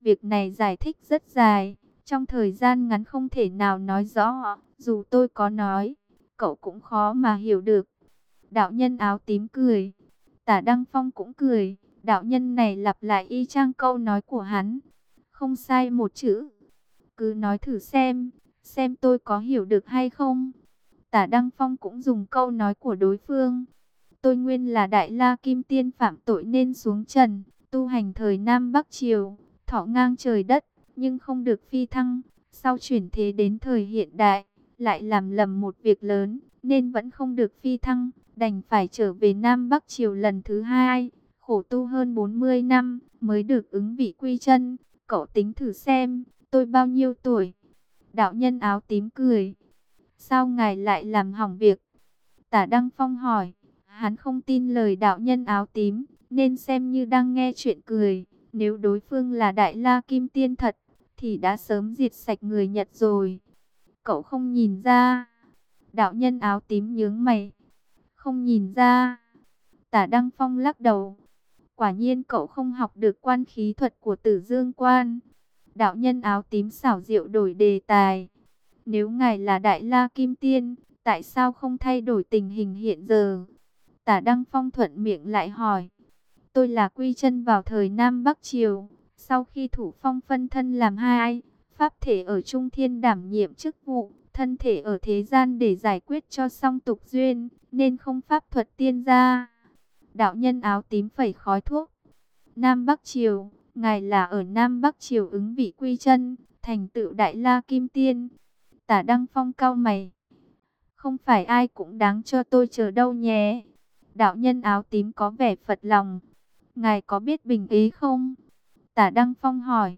Việc này giải thích rất dài, trong thời gian ngắn không thể nào nói rõ, dù tôi có nói, cậu cũng khó mà hiểu được. Đạo nhân áo tím cười, tả Đăng Phong cũng cười, đạo nhân này lặp lại y chang câu nói của hắn, không sai một chữ. Cứ nói thử xem, xem tôi có hiểu được hay không. Tả Đăng Phong cũng dùng câu nói của đối phương. Tôi nguyên là Đại La Kim Tiên phạm tội nên xuống trần, tu hành thời Nam Bắc Triều, thọ ngang trời đất, nhưng không được phi thăng. Sau chuyển thế đến thời hiện đại, lại làm lầm một việc lớn, nên vẫn không được phi thăng, đành phải trở về Nam Bắc Triều lần thứ hai, khổ tu hơn 40 năm, mới được ứng vị quy chân. Cậu tính thử xem, tôi bao nhiêu tuổi? Đạo nhân áo tím cười. Sao ngài lại làm hỏng việc? Tả Đăng Phong hỏi. Hắn không tin lời đạo nhân áo tím, nên xem như đang nghe chuyện cười. Nếu đối phương là Đại La Kim Tiên thật, thì đã sớm diệt sạch người Nhật rồi. Cậu không nhìn ra. Đạo nhân áo tím nhướng mày. Không nhìn ra. Tả Đăng Phong lắc đầu. Quả nhiên cậu không học được quan khí thuật của tử dương quan. Đạo nhân áo tím xảo diệu đổi đề tài. Nếu ngài là Đại La Kim Tiên, tại sao không thay đổi tình hình hiện giờ? Tả Đăng Phong thuận miệng lại hỏi. Tôi là quy chân vào thời Nam Bắc Triều. Sau khi thủ phong phân thân làm hai, pháp thể ở Trung Thiên đảm nhiệm chức vụ, thân thể ở thế gian để giải quyết cho xong tục duyên, nên không pháp thuật tiên ra. Đạo nhân áo tím phẩy khói thuốc. Nam Bắc Triều, ngài là ở Nam Bắc Triều ứng vị quy chân, thành tựu Đại La Kim Tiên. Tả Đăng Phong cao mày. Không phải ai cũng đáng cho tôi chờ đâu nhé. Đạo nhân áo tím có vẻ phật lòng. Ngài có biết bình ý không? Tả Đăng Phong hỏi.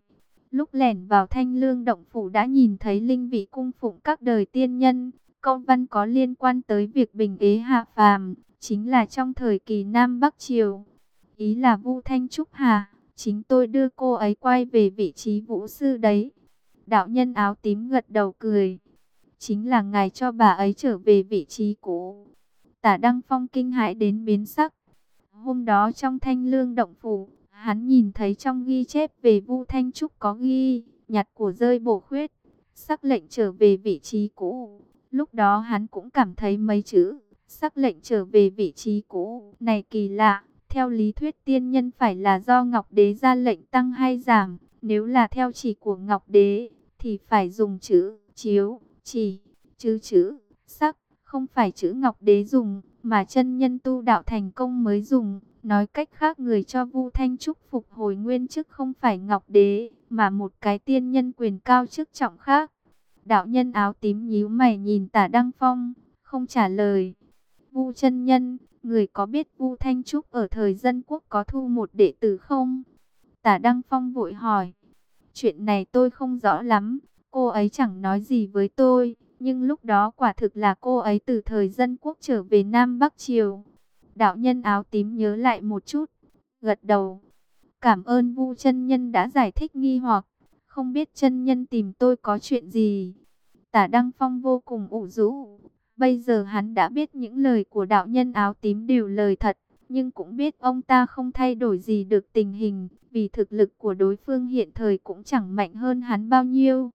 Lúc lẻn vào thanh lương động phủ đã nhìn thấy linh vị cung phụng các đời tiên nhân. Câu văn có liên quan tới việc bình ý hạ phàm, chính là trong thời kỳ Nam Bắc Triều. Ý là Vu Thanh Trúc Hà, chính tôi đưa cô ấy quay về vị trí vũ sư đấy. Đạo nhân áo tím gật đầu cười. Chính là ngài cho bà ấy trở về vị trí cũ. Tả Đăng Phong kinh hãi đến biến sắc. Hôm đó trong thanh lương động phủ, hắn nhìn thấy trong ghi chép về Vu Thanh Trúc có ghi, nhặt của rơi bổ khuyết, sắc lệnh trở về vị trí cũ. Lúc đó hắn cũng cảm thấy mấy chữ, sắc lệnh trở về vị trí cũ, này kỳ lạ. Theo lý thuyết tiên nhân phải là do Ngọc Đế ra lệnh tăng hay giảm, nếu là theo chỉ của Ngọc Đế, thì phải dùng chữ chiếu, chỉ, chứ chữ, sắc, không phải chữ Ngọc Đế dùng, mà chân nhân tu đạo thành công mới dùng. Nói cách khác người cho Vu Thanh Trúc phục hồi nguyên chức không phải Ngọc Đế, mà một cái tiên nhân quyền cao chức trọng khác. Đạo nhân áo tím nhíu mày nhìn tả Đăng Phong, không trả lời. Vu chân nhân, người có biết Vu Thanh Trúc ở thời dân quốc có thu một đệ tử không? Tả Đăng Phong vội hỏi. Chuyện này tôi không rõ lắm, cô ấy chẳng nói gì với tôi, nhưng lúc đó quả thực là cô ấy từ thời dân quốc trở về Nam Bắc Triều. Đạo nhân áo tím nhớ lại một chút, gật đầu. Cảm ơn Vu chân nhân đã giải thích nghi hoặc, không biết chân nhân tìm tôi có chuyện gì. Tả Đăng Phong vô cùng ủ rũ. Bây giờ hắn đã biết những lời của đạo nhân áo tím đều lời thật, nhưng cũng biết ông ta không thay đổi gì được tình hình, vì thực lực của đối phương hiện thời cũng chẳng mạnh hơn hắn bao nhiêu.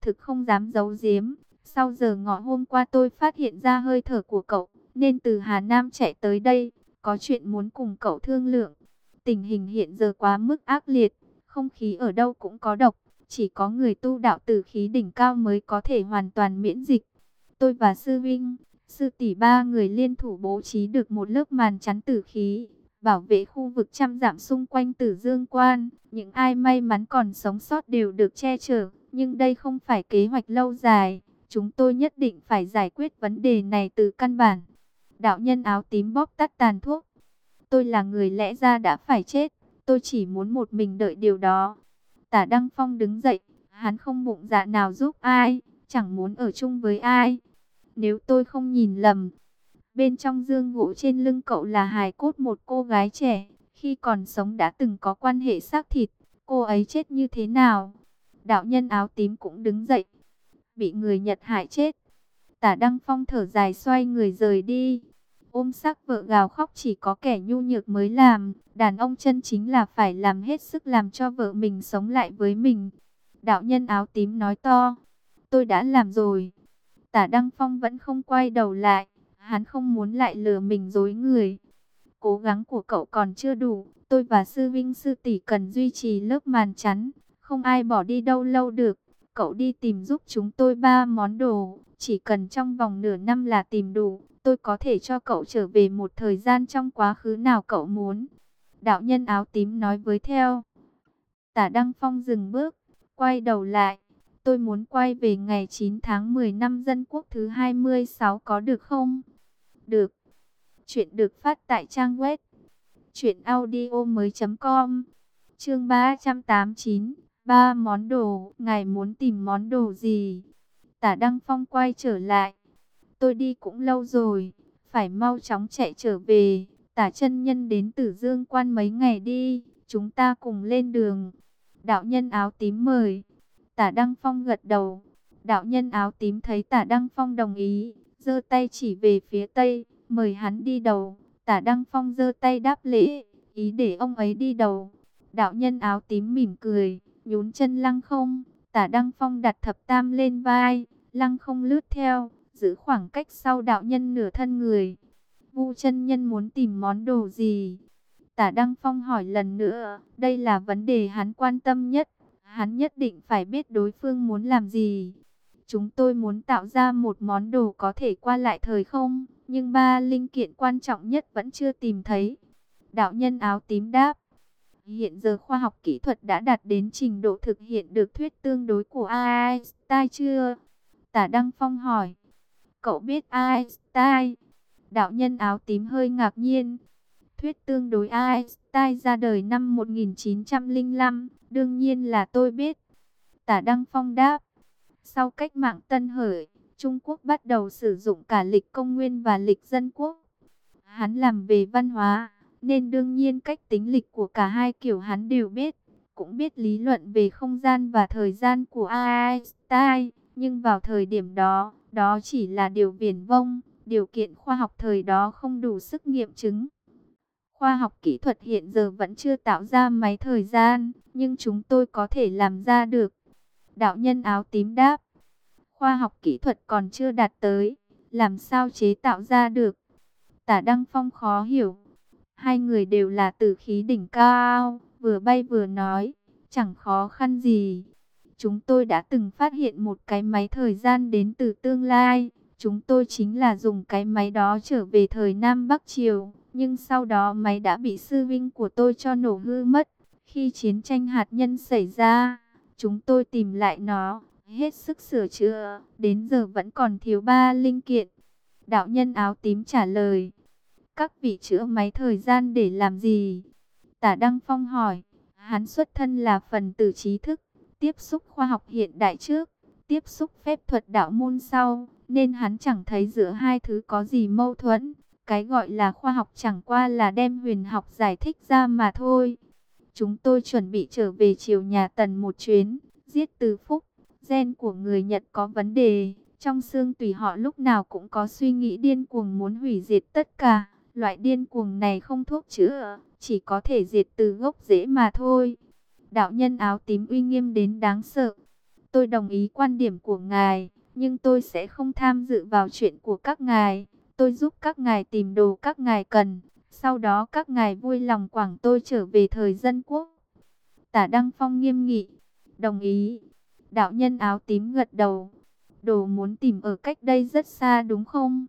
Thực không dám giấu giếm, sau giờ ngọ hôm qua tôi phát hiện ra hơi thở của cậu, nên từ Hà Nam chạy tới đây, có chuyện muốn cùng cậu thương lượng. Tình hình hiện giờ quá mức ác liệt, không khí ở đâu cũng có độc, chỉ có người tu đạo tử khí đỉnh cao mới có thể hoàn toàn miễn dịch. Tôi và Sư Vinh, Sư tỷ ba người liên thủ bố trí được một lớp màn chắn tử khí, bảo vệ khu vực trăm giảm xung quanh tử dương quan. Những ai may mắn còn sống sót đều được che chở, nhưng đây không phải kế hoạch lâu dài. Chúng tôi nhất định phải giải quyết vấn đề này từ căn bản. Đạo nhân áo tím bóp tắt tàn thuốc. Tôi là người lẽ ra đã phải chết. Tôi chỉ muốn một mình đợi điều đó. Tả Đăng Phong đứng dậy. Hắn không bụng dạ nào giúp ai. Chẳng muốn ở chung với ai. Nếu tôi không nhìn lầm. Bên trong dương gỗ trên lưng cậu là hài cốt một cô gái trẻ. Khi còn sống đã từng có quan hệ xác thịt. Cô ấy chết như thế nào? Đạo nhân áo tím cũng đứng dậy bị người Nhật hại chết. Tả Đăng Phong thở dài xoay người rời đi. ôm sắc vợ gào khóc chỉ có kẻ nhu nhược mới làm. Đàn ông chân chính là phải làm hết sức làm cho vợ mình sống lại với mình. Đạo nhân áo tím nói to, tôi đã làm rồi. Tả Đăng Phong vẫn không quay đầu lại, hắn không muốn lại lừa mình dối người. Cố gắng của cậu còn chưa đủ, tôi và sư vinh sư tỷ cần duy trì lớp màn chắn, không ai bỏ đi đâu lâu được. Cậu đi tìm giúp chúng tôi ba món đồ, chỉ cần trong vòng nửa năm là tìm đủ, tôi có thể cho cậu trở về một thời gian trong quá khứ nào cậu muốn. Đạo nhân áo tím nói với theo. Tả Đăng Phong dừng bước, quay đầu lại. Tôi muốn quay về ngày 9 tháng 10 năm dân quốc thứ 26 có được không? Được. Chuyện được phát tại trang web. Chuyện audio mới com. Chương 389. Ba món đồ. Ngài muốn tìm món đồ gì? Tả Đăng Phong quay trở lại. Tôi đi cũng lâu rồi. Phải mau chóng chạy trở về. Tả chân nhân đến Tử Dương quan mấy ngày đi. Chúng ta cùng lên đường. Đạo nhân áo tím mời. Tả Đăng Phong gật đầu. Đạo nhân áo tím thấy tả Đăng Phong đồng ý. giơ tay chỉ về phía tây. Mời hắn đi đầu. Tả Đăng Phong giơ tay đáp lễ. Ý để ông ấy đi đầu. Đạo nhân áo tím mỉm cười. Nhún chân lăng không. Tả Đăng Phong đặt thập tam lên vai. Lăng không lướt theo. Giữ khoảng cách sau đạo nhân nửa thân người. Vu chân nhân muốn tìm món đồ gì? Tả Đăng Phong hỏi lần nữa, đây là vấn đề hắn quan tâm nhất. Hắn nhất định phải biết đối phương muốn làm gì. Chúng tôi muốn tạo ra một món đồ có thể qua lại thời không, nhưng ba linh kiện quan trọng nhất vẫn chưa tìm thấy. Đạo nhân áo tím đáp, hiện giờ khoa học kỹ thuật đã đạt đến trình độ thực hiện được thuyết tương đối của Einstein chưa? Tả Đăng Phong hỏi, cậu biết Einstein? Đạo nhân áo tím hơi ngạc nhiên. Thuyết tương đối Einstein ra đời năm 1905, đương nhiên là tôi biết. Tả Đăng Phong đáp. Sau cách mạng Tân Hởi, Trung Quốc bắt đầu sử dụng cả lịch công nguyên và lịch dân quốc. Hắn làm về văn hóa, nên đương nhiên cách tính lịch của cả hai kiểu hắn đều biết. Cũng biết lý luận về không gian và thời gian của Einstein, nhưng vào thời điểm đó, đó chỉ là điều viển vông điều kiện khoa học thời đó không đủ sức nghiệm chứng. Khoa học kỹ thuật hiện giờ vẫn chưa tạo ra máy thời gian, nhưng chúng tôi có thể làm ra được. Đạo nhân áo tím đáp, khoa học kỹ thuật còn chưa đạt tới, làm sao chế tạo ra được. Tả Đăng Phong khó hiểu, hai người đều là tử khí đỉnh cao, vừa bay vừa nói, chẳng khó khăn gì. Chúng tôi đã từng phát hiện một cái máy thời gian đến từ tương lai, Chúng tôi chính là dùng cái máy đó trở về thời Nam Bắc Triều, nhưng sau đó máy đã bị sư vinh của tôi cho nổ hư mất. Khi chiến tranh hạt nhân xảy ra, chúng tôi tìm lại nó, hết sức sửa chữa, đến giờ vẫn còn thiếu ba linh kiện. Đạo nhân áo tím trả lời, các vị chữa máy thời gian để làm gì? Tả Đăng Phong hỏi, hắn xuất thân là phần tử trí thức, tiếp xúc khoa học hiện đại trước, tiếp xúc phép thuật đạo môn sau, nên hắn chẳng thấy giữa hai thứ có gì mâu thuẫn. Cái gọi là khoa học chẳng qua là đem huyền học giải thích ra mà thôi. Chúng tôi chuẩn bị trở về chiều nhà Tần một chuyến, giết từ phúc. Gen của người Nhật có vấn đề, trong xương tùy họ lúc nào cũng có suy nghĩ điên cuồng muốn hủy diệt tất cả. Loại điên cuồng này không thuốc chữa, chỉ có thể diệt từ gốc rễ mà thôi. Đạo nhân áo tím uy nghiêm đến đáng sợ. Tôi đồng ý quan điểm của ngài nhưng tôi sẽ không tham dự vào chuyện của các ngài. Tôi giúp các ngài tìm đồ các ngài cần, sau đó các ngài vui lòng quảng tôi trở về thời dân quốc. Tả Đăng Phong nghiêm nghị, đồng ý. Đạo nhân áo tím gật đầu, đồ muốn tìm ở cách đây rất xa đúng không?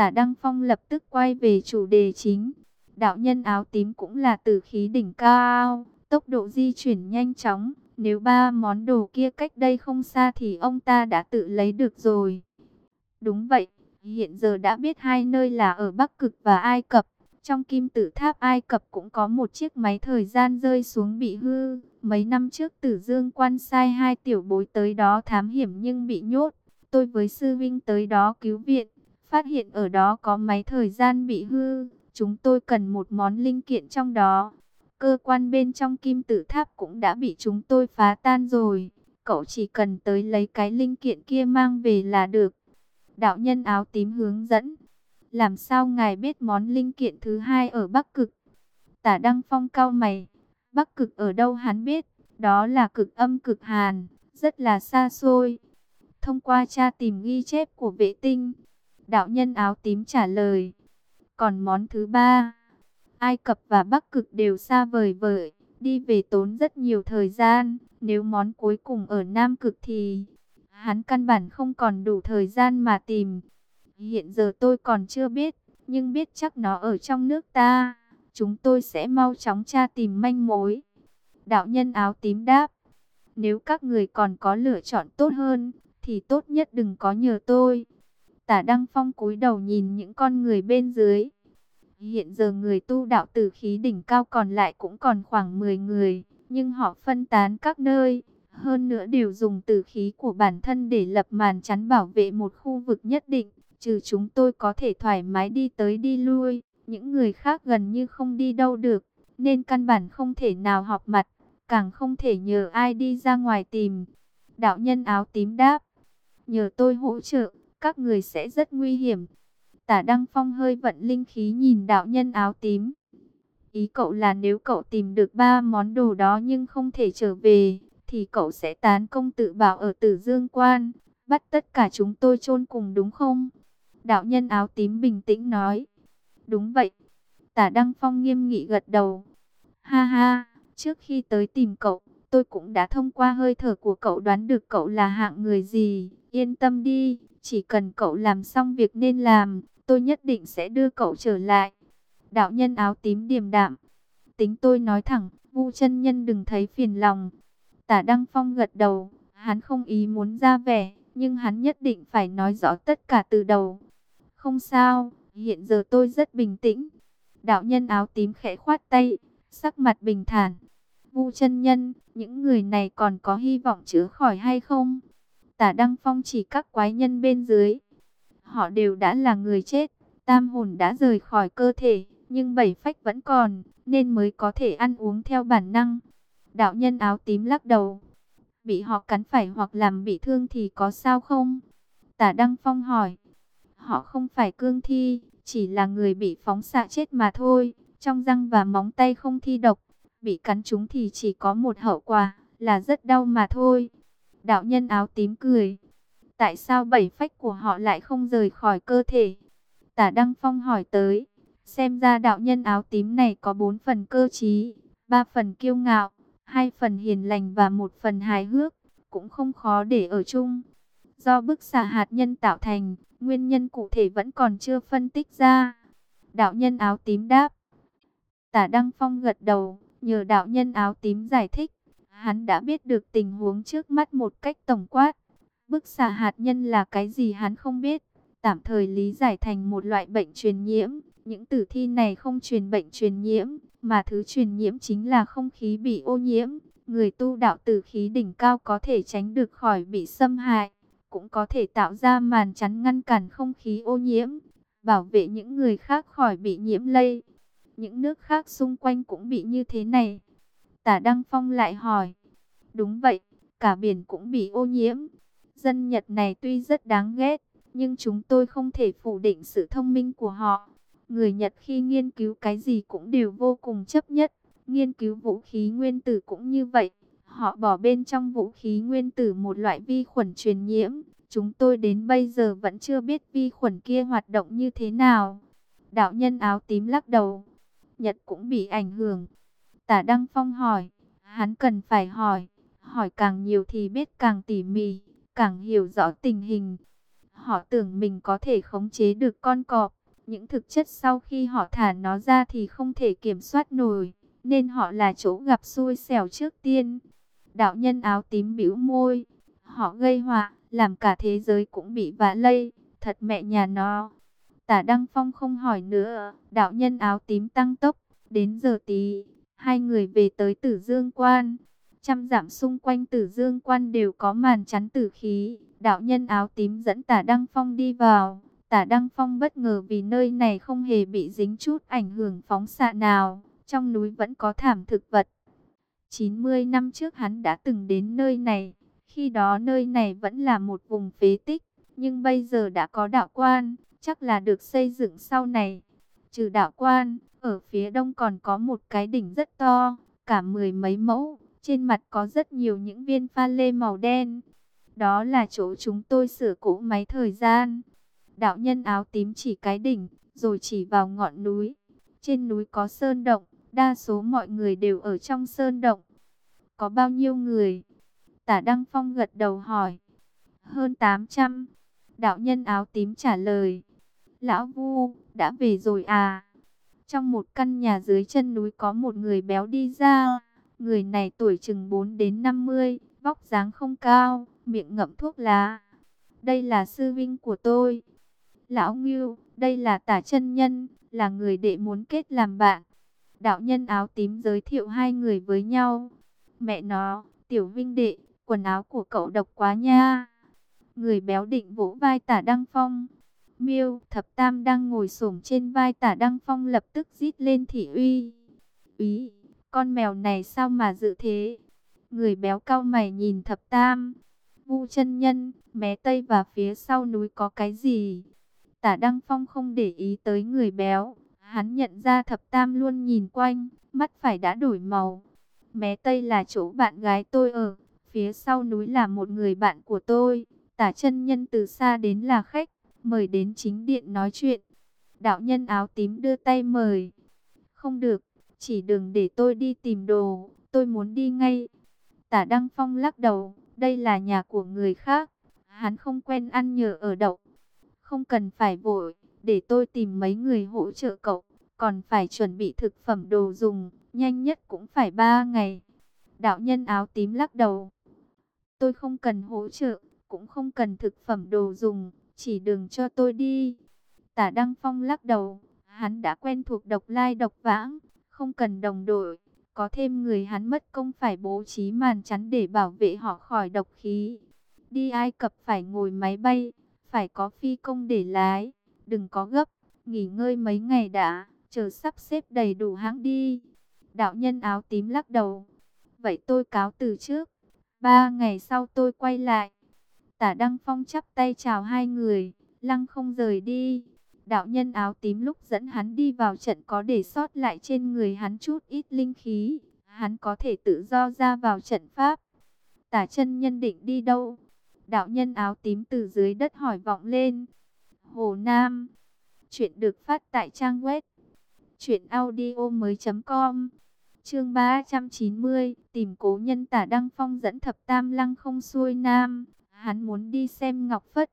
Tả Đăng Phong lập tức quay về chủ đề chính. Đạo nhân áo tím cũng là tử khí đỉnh cao, tốc độ di chuyển nhanh chóng, nếu ba món đồ kia cách đây không xa thì ông ta đã tự lấy được rồi. Đúng vậy, hiện giờ đã biết hai nơi là ở Bắc Cực và Ai Cập. Trong kim tự tháp Ai Cập cũng có một chiếc máy thời gian rơi xuống bị hư. Mấy năm trước tử dương quan sai hai tiểu bối tới đó thám hiểm nhưng bị nhốt. Tôi với sư vinh tới đó cứu viện. Phát hiện ở đó có máy thời gian bị hư. Chúng tôi cần một món linh kiện trong đó. Cơ quan bên trong kim tự tháp cũng đã bị chúng tôi phá tan rồi. Cậu chỉ cần tới lấy cái linh kiện kia mang về là được. Đạo nhân áo tím hướng dẫn. làm sao ngài biết món linh kiện thứ hai ở Bắc Cực? Tả Đăng Phong cao mày, Bắc Cực ở đâu hắn biết, đó là cực âm cực hàn, rất là xa xôi. Thông qua tra tìm ghi chép của vệ tinh, đạo nhân áo tím trả lời. Còn món thứ ba, Ai Cập và Bắc Cực đều xa vời vời, đi về tốn rất nhiều thời gian. Nếu món cuối cùng ở Nam Cực thì hắn căn bản không còn đủ thời gian mà tìm. Hiện giờ tôi còn chưa biết, nhưng biết chắc nó ở trong nước ta. Chúng tôi sẽ mau chóng tra tìm manh mối. Đạo nhân áo tím đáp, nếu các người còn có lựa chọn tốt hơn, thì tốt nhất đừng có nhờ tôi. Tả Đăng Phong cúi đầu nhìn những con người bên dưới. Hiện giờ người tu đạo tử khí đỉnh cao còn lại cũng còn khoảng 10 người, nhưng họ phân tán các nơi. Hơn nữa đều dùng tử khí của bản thân để lập màn chắn bảo vệ một khu vực nhất định. Trừ chúng tôi có thể thoải mái đi tới đi lui, những người khác gần như không đi đâu được, nên căn bản không thể nào họp mặt, càng không thể nhờ ai đi ra ngoài tìm. Đạo nhân áo tím đáp, nhờ tôi hỗ trợ, các người sẽ rất nguy hiểm. Tả Đăng Phong hơi vận linh khí nhìn đạo nhân áo tím. Ý cậu là nếu cậu tìm được ba món đồ đó nhưng không thể trở về, thì cậu sẽ tán công tự bảo ở tử dương quan, bắt tất cả chúng tôi chôn cùng đúng không? Đạo nhân áo tím bình tĩnh nói. Đúng vậy. Tả Đăng Phong nghiêm nghị gật đầu. Ha ha, trước khi tới tìm cậu, tôi cũng đã thông qua hơi thở của cậu đoán được cậu là hạng người gì. Yên tâm đi, chỉ cần cậu làm xong việc nên làm, tôi nhất định sẽ đưa cậu trở lại. Đạo nhân áo tím điềm đạm. Tính tôi nói thẳng, vu chân nhân đừng thấy phiền lòng. Tả Đăng Phong gật đầu, hắn không ý muốn ra vẻ, nhưng hắn nhất định phải nói rõ tất cả từ đầu. Không sao, hiện giờ tôi rất bình tĩnh. Đạo nhân áo tím khẽ khoát tay, sắc mặt bình thản. Vu chân nhân, những người này còn có hy vọng chữa khỏi hay không? Tả Đăng Phong chỉ các quái nhân bên dưới. Họ đều đã là người chết, tam hồn đã rời khỏi cơ thể, nhưng bảy phách vẫn còn, nên mới có thể ăn uống theo bản năng. Đạo nhân áo tím lắc đầu. Bị họ cắn phải hoặc làm bị thương thì có sao không? Tả Đăng Phong hỏi. Họ không phải cương thi, chỉ là người bị phóng xạ chết mà thôi. Trong răng và móng tay không thi độc, bị cắn chúng thì chỉ có một hậu quả, là rất đau mà thôi. Đạo nhân áo tím cười. Tại sao bảy phách của họ lại không rời khỏi cơ thể? Tả Đăng Phong hỏi tới. Xem ra đạo nhân áo tím này có bốn phần cơ trí, ba phần kiêu ngạo, hai phần hiền lành và một phần hài hước, cũng không khó để ở chung. Do bức xạ hạt nhân tạo thành, nguyên nhân cụ thể vẫn còn chưa phân tích ra. Đạo nhân áo tím đáp. Tả Đăng Phong gật đầu, nhờ đạo nhân áo tím giải thích. Hắn đã biết được tình huống trước mắt một cách tổng quát. Bức xạ hạt nhân là cái gì hắn không biết. Tạm thời lý giải thành một loại bệnh truyền nhiễm. Những tử thi này không truyền bệnh truyền nhiễm, mà thứ truyền nhiễm chính là không khí bị ô nhiễm. Người tu đạo tử khí đỉnh cao có thể tránh được khỏi bị xâm hại, cũng có thể tạo ra màn chắn ngăn cản không khí ô nhiễm, bảo vệ những người khác khỏi bị nhiễm lây. Những nước khác xung quanh cũng bị như thế này. Tả Đăng Phong lại hỏi. Đúng vậy, cả biển cũng bị ô nhiễm. Dân Nhật này tuy rất đáng ghét, nhưng chúng tôi không thể phủ định sự thông minh của họ. Người Nhật khi nghiên cứu cái gì cũng đều vô cùng chấp nhất. Nghiên cứu vũ khí nguyên tử cũng như vậy. Họ bỏ bên trong vũ khí nguyên tử một loại vi khuẩn truyền nhiễm. Chúng tôi đến bây giờ vẫn chưa biết vi khuẩn kia hoạt động như thế nào. Đạo nhân áo tím lắc đầu. Nhật cũng bị ảnh hưởng. Tả Đăng Phong hỏi. Hắn cần phải hỏi. Hỏi càng nhiều thì biết càng tỉ mỉ. Càng hiểu rõ tình hình. Họ tưởng mình có thể khống chế được con cọp những thực chất sau khi họ thả nó ra thì không thể kiểm soát nổi, nên họ là chỗ gặp xui xẻo trước tiên. Đạo nhân áo tím bĩu môi, họ gây họa, làm cả thế giới cũng bị vạ lây, thật mẹ nhà nó. Tả Đăng Phong không hỏi nữa, đạo nhân áo tím tăng tốc, đến giờ tí, hai người về tới Tử Dương Quan. Trăm giảm xung quanh Tử Dương Quan đều có màn chắn tử khí, đạo nhân áo tím dẫn tả Đăng Phong đi vào. Tả Đăng Phong bất ngờ vì nơi này không hề bị dính chút ảnh hưởng phóng xạ nào, trong núi vẫn có thảm thực vật. 90 năm trước hắn đã từng đến nơi này, khi đó nơi này vẫn là một vùng phế tích, nhưng bây giờ đã có đạo quan, chắc là được xây dựng sau này. Trừ đạo quan, ở phía đông còn có một cái đỉnh rất to, cả mười mấy mẫu, trên mặt có rất nhiều những viên pha lê màu đen. Đó là chỗ chúng tôi sửa cỗ máy thời gian. Đạo nhân áo tím chỉ cái đỉnh, rồi chỉ vào ngọn núi. Trên núi có sơn động, đa số mọi người đều ở trong sơn động. Có bao nhiêu người? Tả Đăng Phong gật đầu hỏi. Hơn 800. Đạo nhân áo tím trả lời. Lão Vu, đã về rồi à? Trong một căn nhà dưới chân núi có một người béo đi ra. Người này tuổi chừng 4 đến 50, vóc dáng không cao, miệng ngậm thuốc lá. Đây là sư vinh của tôi. Lão Ngưu, đây là tả chân nhân, là người đệ muốn kết làm bạn. Đạo nhân áo tím giới thiệu hai người với nhau. Mẹ nó, tiểu vinh đệ, quần áo của cậu độc quá nha. Người béo định vỗ vai tả Đăng Phong. Miêu, thập tam đang ngồi xổm trên vai tả Đăng Phong lập tức rít lên thị uy. Úy, con mèo này sao mà dự thế? Người béo cao mày nhìn thập tam. Vu chân nhân, mé tây và phía sau núi có cái gì? Tả Đăng Phong không để ý tới người béo. Hắn nhận ra thập tam luôn nhìn quanh, mắt phải đã đổi màu. Mé tây là chỗ bạn gái tôi ở, phía sau núi là một người bạn của tôi. Tả chân nhân từ xa đến là khách, mời đến chính điện nói chuyện. Đạo nhân áo tím đưa tay mời. Không được, chỉ đừng để tôi đi tìm đồ, tôi muốn đi ngay. Tả Đăng Phong lắc đầu, đây là nhà của người khác. Hắn không quen ăn nhờ ở đậu. Không cần phải vội, để tôi tìm mấy người hỗ trợ cậu. Còn phải chuẩn bị thực phẩm đồ dùng, nhanh nhất cũng phải ba ngày. Đạo nhân áo tím lắc đầu. Tôi không cần hỗ trợ, cũng không cần thực phẩm đồ dùng, chỉ đừng cho tôi đi. Tả Đăng Phong lắc đầu, hắn đã quen thuộc độc lai độc vãng, không cần đồng đội. Có thêm người hắn mất công phải bố trí màn chắn để bảo vệ họ khỏi độc khí. Đi Ai Cập phải ngồi máy bay, phải có phi công để lái, đừng có gấp, nghỉ ngơi mấy ngày đã, chờ sắp xếp đầy đủ hãng đi. Đạo nhân áo tím lắc đầu, vậy tôi cáo từ trước, ba ngày sau tôi quay lại. Tả Đăng Phong chắp tay chào hai người, lăng không rời đi. Đạo nhân áo tím lúc dẫn hắn đi vào trận có để sót lại trên người hắn chút ít linh khí. Hắn có thể tự do ra vào trận pháp. Tả chân nhân định đi đâu? Đạo nhân áo tím từ dưới đất hỏi vọng lên. Hồ Nam. Chuyện được phát tại trang web. Chuyện audio mới com. Chương 390. Tìm cố nhân tả Đăng Phong dẫn thập tam lăng không xuôi Nam. Hắn muốn đi xem Ngọc Phất.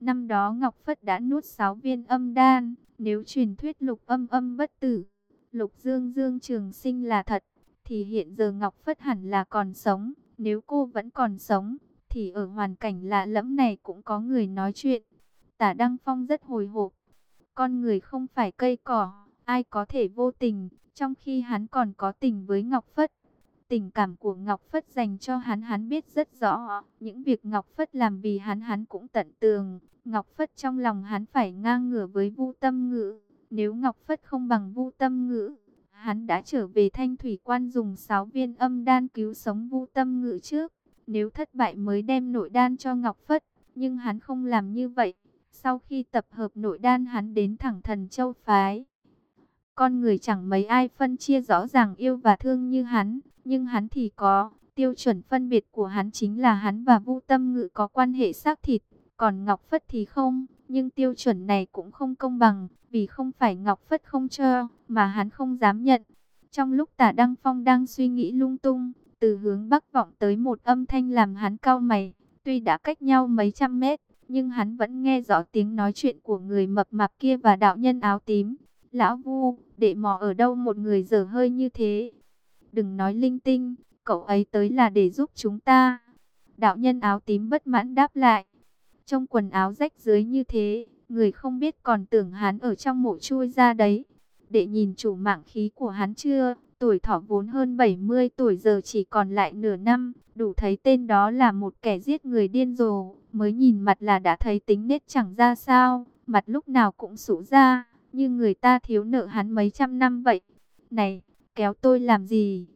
Năm đó Ngọc Phất đã nuốt 6 viên âm đan. Nếu truyền thuyết lục âm âm bất tử, lục dương dương trường sinh là thật, thì hiện giờ Ngọc Phất hẳn là còn sống. Nếu cô vẫn còn sống, thì ở hoàn cảnh lạ lẫm này cũng có người nói chuyện. Tả Đăng Phong rất hồi hộp. Con người không phải cây cỏ, ai có thể vô tình, trong khi hắn còn có tình với Ngọc Phất. Tình cảm của Ngọc Phất dành cho hắn hắn biết rất rõ, những việc Ngọc Phất làm vì hắn hắn cũng tận tường. Ngọc Phất trong lòng hắn phải ngang ngửa với Vu Tâm Ngữ, nếu Ngọc Phất không bằng Vu Tâm Ngữ, hắn đã trở về Thanh Thủy Quan dùng 6 viên âm đan cứu sống Vu Tâm Ngữ trước, nếu thất bại mới đem nội đan cho Ngọc Phất, nhưng hắn không làm như vậy. Sau khi tập hợp nội đan hắn đến thẳng thần châu phái. Con người chẳng mấy ai phân chia rõ ràng yêu và thương như hắn, nhưng hắn thì có. Tiêu chuẩn phân biệt của hắn chính là hắn và Vu Tâm Ngự có quan hệ xác thịt, còn Ngọc Phất thì không. Nhưng tiêu chuẩn này cũng không công bằng, vì không phải Ngọc Phất không cho, mà hắn không dám nhận. Trong lúc tả Đăng Phong đang suy nghĩ lung tung, từ hướng bắc vọng tới một âm thanh làm hắn cau mày. Tuy đã cách nhau mấy trăm mét, nhưng hắn vẫn nghe rõ tiếng nói chuyện của người mập mạp kia và đạo nhân áo tím. Lão Vu, để mò ở đâu một người dở hơi như thế? Đừng nói linh tinh, cậu ấy tới là để giúp chúng ta. Đạo nhân áo tím bất mãn đáp lại. Trong quần áo rách dưới như thế, người không biết còn tưởng hắn ở trong mộ chui ra đấy. Để nhìn chủ mạng khí của hắn chưa, tuổi thọ vốn hơn 70 tuổi giờ chỉ còn lại nửa năm, đủ thấy tên đó là một kẻ giết người điên rồ, mới nhìn mặt là đã thấy tính nết chẳng ra sao, mặt lúc nào cũng sủ ra, như người ta thiếu nợ hắn mấy trăm năm vậy. Này, kéo tôi làm gì?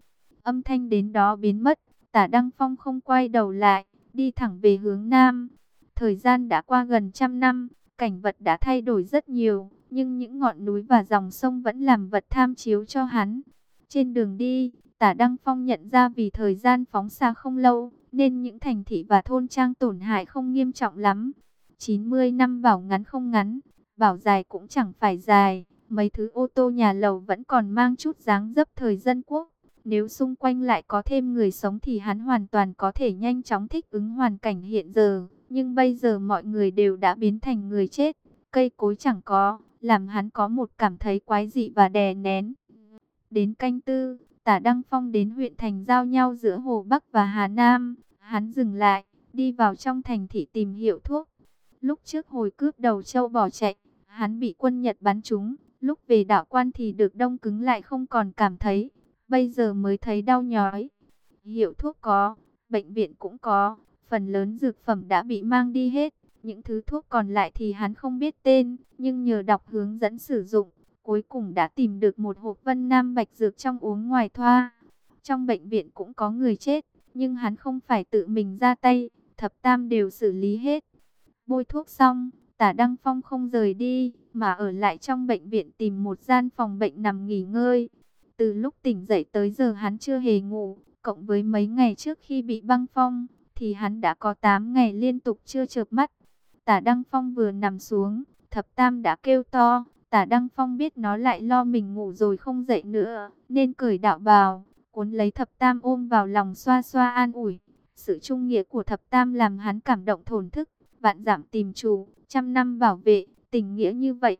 Âm thanh đến đó biến mất, tả Đăng Phong không quay đầu lại, đi thẳng về hướng Nam. Thời gian đã qua gần trăm năm, cảnh vật đã thay đổi rất nhiều, nhưng những ngọn núi và dòng sông vẫn làm vật tham chiếu cho hắn. Trên đường đi, tả Đăng Phong nhận ra vì thời gian phóng xa không lâu, nên những thành thị và thôn trang tổn hại không nghiêm trọng lắm. 90 năm bảo ngắn không ngắn, bảo dài cũng chẳng phải dài, mấy thứ ô tô nhà lầu vẫn còn mang chút dáng dấp thời dân quốc. Nếu xung quanh lại có thêm người sống thì hắn hoàn toàn có thể nhanh chóng thích ứng hoàn cảnh hiện giờ. Nhưng bây giờ mọi người đều đã biến thành người chết, cây cối chẳng có, làm hắn có một cảm thấy quái dị và đè nén. Đến canh tư, tả Đăng Phong đến huyện thành giao nhau giữa Hồ Bắc và Hà Nam. Hắn dừng lại, đi vào trong thành thị tìm hiệu thuốc. Lúc trước hồi cướp đầu châu bỏ chạy, hắn bị quân Nhật bắn trúng. Lúc về đạo quan thì được đông cứng lại không còn cảm thấy. Bây giờ mới thấy đau nhói. Hiệu thuốc có, bệnh viện cũng có. Phần lớn dược phẩm đã bị mang đi hết. Những thứ thuốc còn lại thì hắn không biết tên. Nhưng nhờ đọc hướng dẫn sử dụng, cuối cùng đã tìm được một hộp vân nam bạch dược trong uống ngoài thoa. Trong bệnh viện cũng có người chết, nhưng hắn không phải tự mình ra tay, thập tam đều xử lý hết. Bôi thuốc xong, tả Đăng Phong không rời đi, mà ở lại trong bệnh viện tìm một gian phòng bệnh nằm nghỉ ngơi. Từ lúc tỉnh dậy tới giờ hắn chưa hề ngủ, cộng với mấy ngày trước khi bị băng phong, thì hắn đã có 8 ngày liên tục chưa chợp mắt. Tả Đăng Phong vừa nằm xuống, thập tam đã kêu to, Tả Đăng Phong biết nó lại lo mình ngủ rồi không dậy nữa, nên cởi đạo bào, cuốn lấy thập tam ôm vào lòng xoa xoa an ủi. Sự trung nghĩa của thập tam làm hắn cảm động thổn thức, vạn giảm tìm chủ, trăm năm bảo vệ, tình nghĩa như vậy.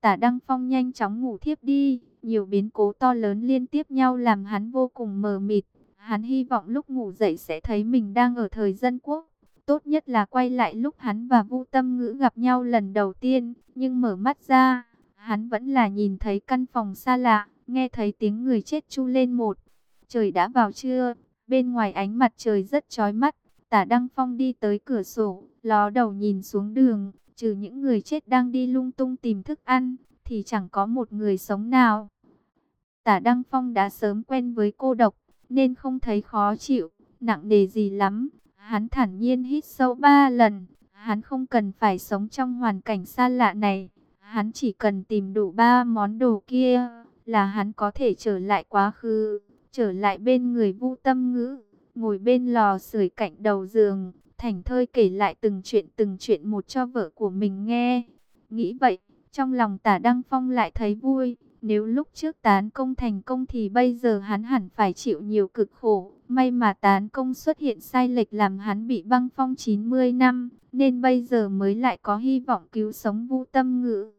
Tả Đăng Phong nhanh chóng ngủ thiếp đi, nhiều biến cố to lớn liên tiếp nhau làm hắn vô cùng mờ mịt. Hắn hy vọng lúc ngủ dậy sẽ thấy mình đang ở thời dân quốc. Tốt nhất là quay lại lúc hắn và Vu Tâm Ngữ gặp nhau lần đầu tiên, nhưng mở mắt ra, Hắn vẫn là nhìn thấy căn phòng xa lạ, nghe thấy tiếng người chết chu lên một. Trời đã vào trưa, bên ngoài ánh mặt trời rất chói mắt. Tả Đăng Phong đi tới cửa sổ, ló đầu nhìn xuống đường, trừ những người chết đang đi lung tung tìm thức ăn, thì chẳng có một người sống nào. Tả Đăng Phong đã sớm quen với cô độc, nên không thấy khó chịu, nặng nề gì lắm. Hắn thản nhiên hít sâu ba lần, hắn không cần phải sống trong hoàn cảnh xa lạ này. Hắn chỉ cần tìm đủ ba món đồ kia là hắn có thể trở lại quá khứ, trở lại bên người vu tâm ngữ, ngồi bên lò sưởi cạnh đầu giường, thành thơi kể lại từng chuyện từng chuyện một cho vợ của mình nghe. Nghĩ vậy, trong lòng tả Đăng Phong lại thấy vui. Nếu lúc trước tán công thành công thì bây giờ hắn hẳn phải chịu nhiều cực khổ. May mà tán công xuất hiện sai lệch làm hắn bị băng phong 90 năm, nên bây giờ mới lại có hy vọng cứu sống vu tâm ngữ.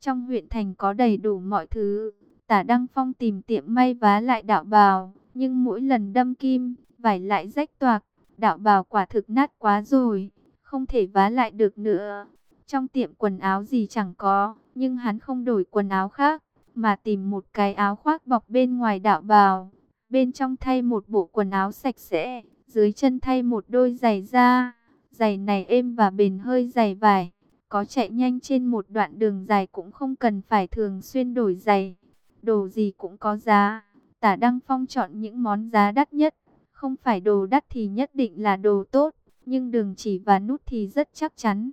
Trong huyện thành có đầy đủ mọi thứ. Tả Đăng Phong tìm tiệm may vá lại đạo bào, nhưng mỗi lần đâm kim, vải lại rách toạc. Đạo bào quả thực nát quá rồi, không thể vá lại được nữa. Trong tiệm quần áo gì chẳng có, nhưng hắn không đổi quần áo khác, mà tìm một cái áo khoác bọc bên ngoài đạo bào. Bên trong thay một bộ quần áo sạch sẽ, dưới chân thay một đôi giày da. Giày này êm và bền hơi dày vải có chạy nhanh trên một đoạn đường dài cũng không cần phải thường xuyên đổi giày. Đồ gì cũng có giá. Tả Đăng Phong chọn những món giá đắt nhất. Không phải đồ đắt thì nhất định là đồ tốt. Nhưng đường chỉ và nút thì rất chắc chắn.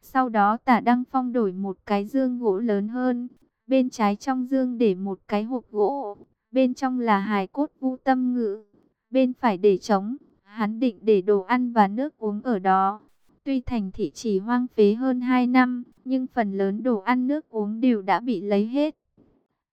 Sau đó tả Đăng Phong đổi một cái dương gỗ lớn hơn. Bên trái trong dương để một cái hộp gỗ. Bên trong là hài cốt vu tâm ngữ. Bên phải để trống. Hắn định để đồ ăn và nước uống ở đó. Tuy thành thị chỉ hoang phế hơn 2 năm, nhưng phần lớn đồ ăn nước uống đều đã bị lấy hết.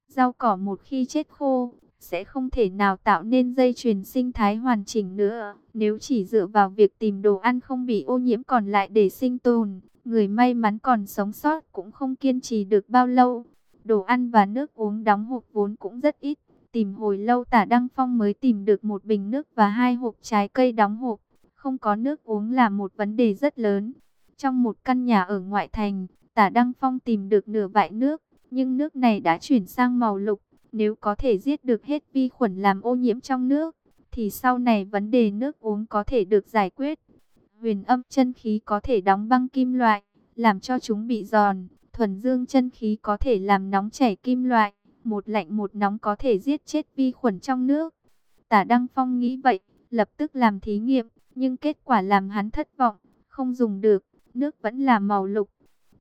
Rau cỏ một khi chết khô, sẽ không thể nào tạo nên dây chuyền sinh thái hoàn chỉnh nữa. Nếu chỉ dựa vào việc tìm đồ ăn không bị ô nhiễm còn lại để sinh tồn, người may mắn còn sống sót cũng không kiên trì được bao lâu. Đồ ăn và nước uống đóng hộp vốn cũng rất ít. Tìm hồi lâu tả Đăng Phong mới tìm được một bình nước và hai hộp trái cây đóng hộp. Không có nước uống là một vấn đề rất lớn. Trong một căn nhà ở ngoại thành, tả Đăng Phong tìm được nửa vại nước, nhưng nước này đã chuyển sang màu lục. Nếu có thể giết được hết vi khuẩn làm ô nhiễm trong nước, thì sau này vấn đề nước uống có thể được giải quyết. Huyền âm chân khí có thể đóng băng kim loại, làm cho chúng bị giòn. Thuần dương chân khí có thể làm nóng chảy kim loại, một lạnh một nóng có thể giết chết vi khuẩn trong nước. Tả Đăng Phong nghĩ vậy, lập tức làm thí nghiệm, nhưng kết quả làm hắn thất vọng, không dùng được, nước vẫn là màu lục.